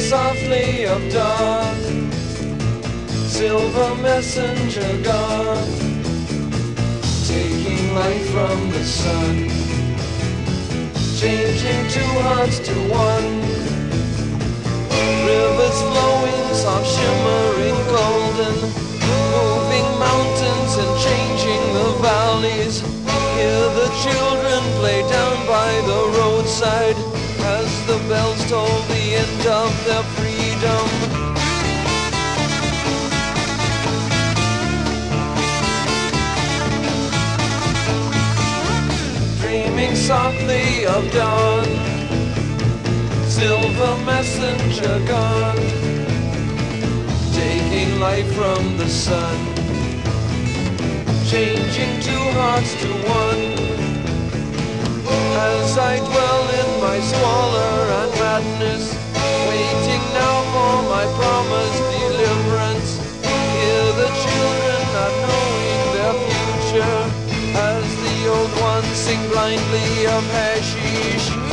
softly of dawn, silver messenger gone, taking light from the sun, changing two hearts to one. Rivers flowing, soft shimmering golden, moving mountains and changing the valleys. Hear the children play down by the roadside as the bells toll the end of their freedom. Dreaming softly of dawn, silver messenger gone, taking light from the sun, changing two hearts to one. As I dwell my squalor and madness, waiting now for my promised deliverance. Hear the children not knowing their future, as the old ones sing blindly of hashish.